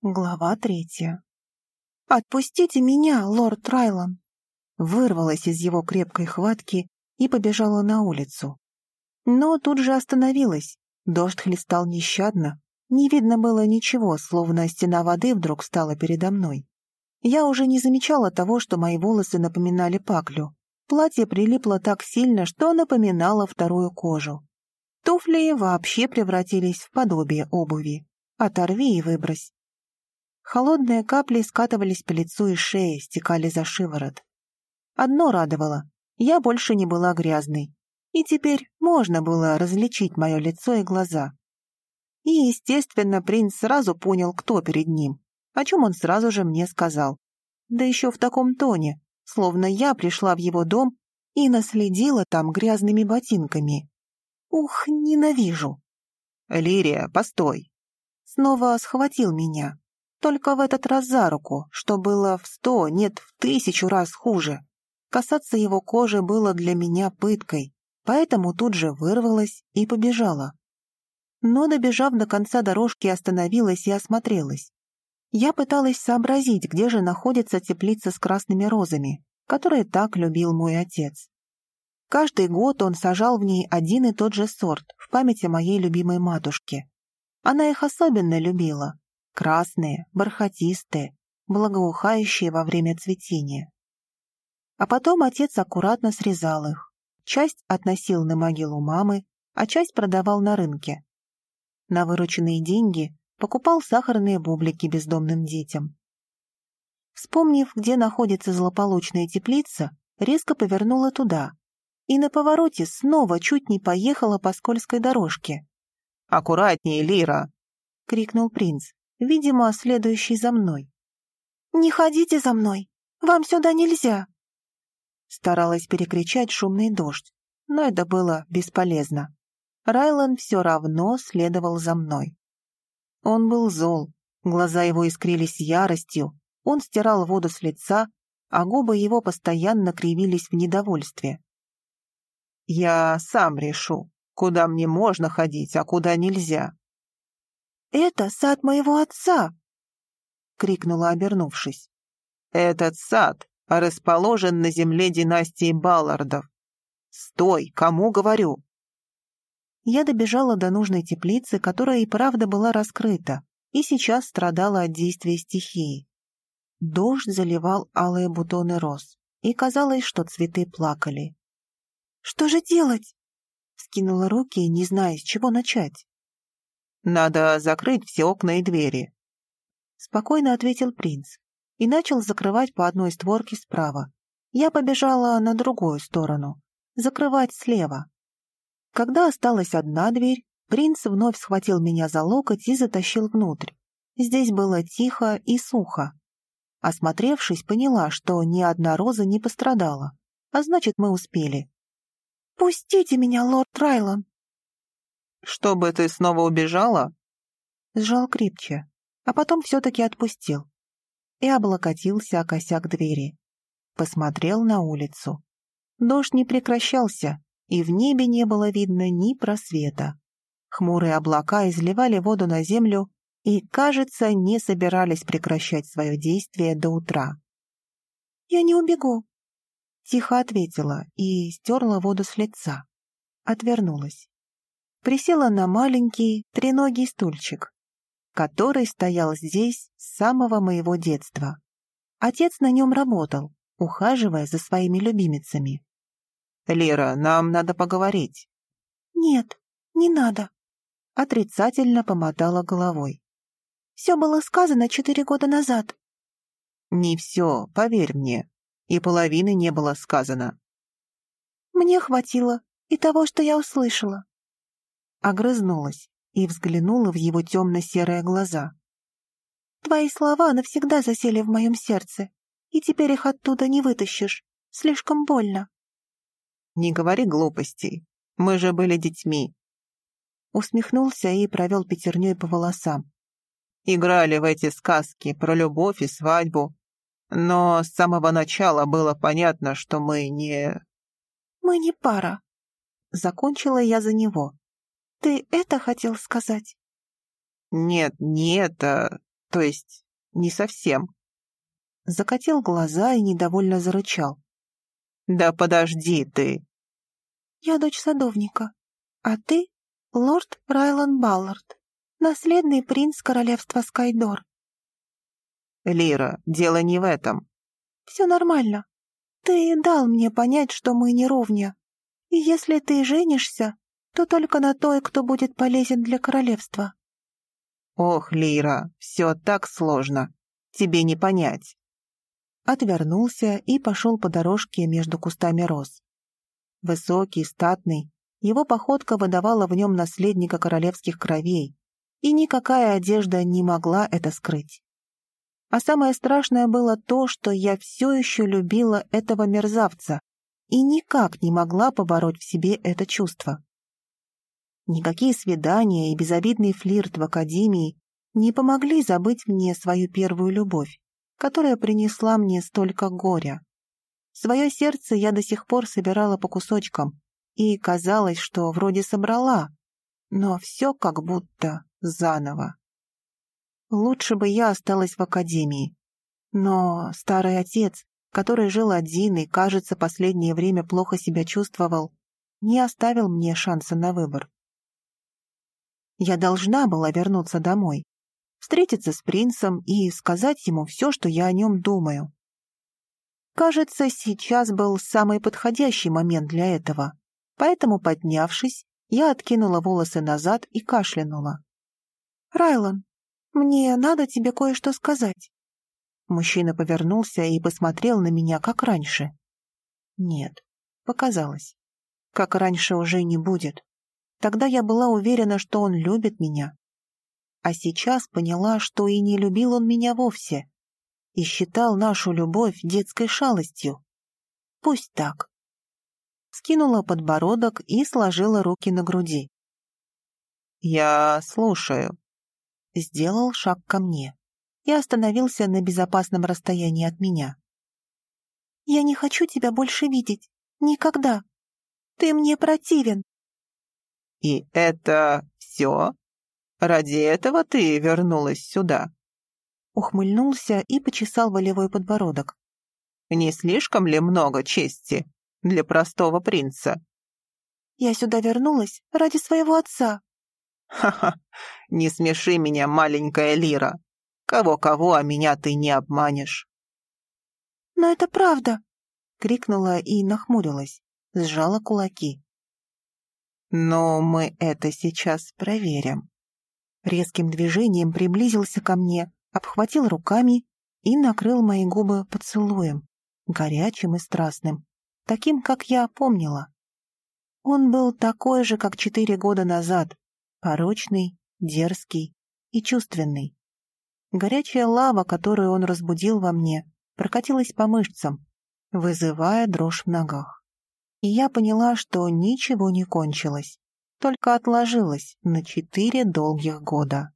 Глава третья. «Отпустите меня, лорд Райлан!» Вырвалась из его крепкой хватки и побежала на улицу. Но тут же остановилась. Дождь хлестал нещадно. Не видно было ничего, словно стена воды вдруг стала передо мной. Я уже не замечала того, что мои волосы напоминали паклю. Платье прилипло так сильно, что напоминало вторую кожу. Туфли вообще превратились в подобие обуви. Оторви и выбрось. Холодные капли скатывались по лицу и шее, стекали за шиворот. Одно радовало — я больше не была грязной, и теперь можно было различить мое лицо и глаза. И, естественно, принц сразу понял, кто перед ним, о чем он сразу же мне сказал. Да еще в таком тоне, словно я пришла в его дом и наследила там грязными ботинками. Ух, ненавижу. «Лирия, постой!» Снова схватил меня, только в этот раз за руку, что было в сто, нет, в тысячу раз хуже. Касаться его кожи было для меня пыткой, поэтому тут же вырвалась и побежала. Но, добежав до конца дорожки, остановилась и осмотрелась. Я пыталась сообразить, где же находится теплица с красными розами, которые так любил мой отец. Каждый год он сажал в ней один и тот же сорт в память о моей любимой матушке. Она их особенно любила, красные, бархатистые, благоухающие во время цветения. А потом отец аккуратно срезал их. Часть относил на могилу мамы, а часть продавал на рынке. На вырученные деньги покупал сахарные бублики бездомным детям. Вспомнив, где находится злополучная теплица, резко повернула туда и на повороте снова чуть не поехала по скользкой дорожке. «Аккуратнее, Лира!» — крикнул принц видимо, следующий за мной. «Не ходите за мной! Вам сюда нельзя!» Старалась перекричать шумный дождь, но это было бесполезно. Райлан все равно следовал за мной. Он был зол, глаза его искрились яростью, он стирал воду с лица, а губы его постоянно кривились в недовольстве. «Я сам решу, куда мне можно ходить, а куда нельзя», «Это сад моего отца!» — крикнула, обернувшись. «Этот сад расположен на земле династии Баллардов. Стой, кому говорю?» Я добежала до нужной теплицы, которая и правда была раскрыта, и сейчас страдала от действия стихии. Дождь заливал алые бутоны роз, и казалось, что цветы плакали. «Что же делать?» — скинула руки, не зная, с чего начать. Надо закрыть все окна и двери. Спокойно ответил принц и начал закрывать по одной створке справа. Я побежала на другую сторону, закрывать слева. Когда осталась одна дверь, принц вновь схватил меня за локоть и затащил внутрь. Здесь было тихо и сухо. Осмотревшись, поняла, что ни одна роза не пострадала, а значит, мы успели. «Пустите меня, лорд Райлан!» «Чтобы ты снова убежала?» Сжал крепче, а потом все-таки отпустил. И облокотился о косяк двери. Посмотрел на улицу. Дождь не прекращался, и в небе не было видно ни просвета. Хмурые облака изливали воду на землю и, кажется, не собирались прекращать свое действие до утра. «Я не убегу», — тихо ответила и стерла воду с лица. Отвернулась присела на маленький треногий стульчик, который стоял здесь с самого моего детства. Отец на нем работал, ухаживая за своими любимицами. «Лера, нам надо поговорить». «Нет, не надо», — отрицательно помотала головой. «Все было сказано четыре года назад». «Не все, поверь мне, и половины не было сказано». «Мне хватило и того, что я услышала огрызнулась и взглянула в его темно-серые глаза. «Твои слова навсегда засели в моем сердце, и теперь их оттуда не вытащишь. Слишком больно». «Не говори глупостей. Мы же были детьми». Усмехнулся и провел пятерней по волосам. «Играли в эти сказки про любовь и свадьбу. Но с самого начала было понятно, что мы не...» «Мы не пара». Закончила я за него. «Ты это хотел сказать?» «Нет, не это. То есть, не совсем. Закатил глаза и недовольно зарычал. Да подожди ты. Я дочь садовника, а ты — лорд Райлан Баллард, наследный принц королевства Скайдор. Лира, дело не в этом. Все нормально. Ты дал мне понять, что мы не ровня. И если ты женишься, то только на той, кто будет полезен для королевства. Ох, Лира, все так сложно. Тебе не понять. Отвернулся и пошел по дорожке между кустами роз. Высокий, статный, его походка выдавала в нем наследника королевских кровей, и никакая одежда не могла это скрыть. А самое страшное было то, что я все еще любила этого мерзавца и никак не могла побороть в себе это чувство. Никакие свидания и безобидный флирт в академии не помогли забыть мне свою первую любовь, которая принесла мне столько горя. Свое сердце я до сих пор собирала по кусочкам, и казалось, что вроде собрала, но все как будто заново. Лучше бы я осталась в академии. Но старый отец, который жил один и, кажется, последнее время плохо себя чувствовал, не оставил мне шанса на выбор. Я должна была вернуться домой, встретиться с принцем и сказать ему все, что я о нем думаю. Кажется, сейчас был самый подходящий момент для этого, поэтому, поднявшись, я откинула волосы назад и кашлянула. «Райлан, «Мне надо тебе кое-что сказать». Мужчина повернулся и посмотрел на меня, как раньше. Нет, показалось. Как раньше уже не будет. Тогда я была уверена, что он любит меня. А сейчас поняла, что и не любил он меня вовсе. И считал нашу любовь детской шалостью. Пусть так. Скинула подбородок и сложила руки на груди. «Я слушаю», сделал шаг ко мне и остановился на безопасном расстоянии от меня. «Я не хочу тебя больше видеть. Никогда. Ты мне противен». «И это все? Ради этого ты вернулась сюда?» Ухмыльнулся и почесал волевой подбородок. «Не слишком ли много чести для простого принца?» «Я сюда вернулась ради своего отца», «Ха-ха, не смеши меня, маленькая Лира. Кого-кого, а меня ты не обманешь». «Но это правда!» — крикнула и нахмурилась, сжала кулаки. «Но мы это сейчас проверим». Резким движением приблизился ко мне, обхватил руками и накрыл мои губы поцелуем, горячим и страстным, таким, как я помнила. Он был такой же, как четыре года назад, порочный, дерзкий и чувственный. Горячая лава, которую он разбудил во мне, прокатилась по мышцам, вызывая дрожь в ногах. И я поняла, что ничего не кончилось, только отложилось на четыре долгих года.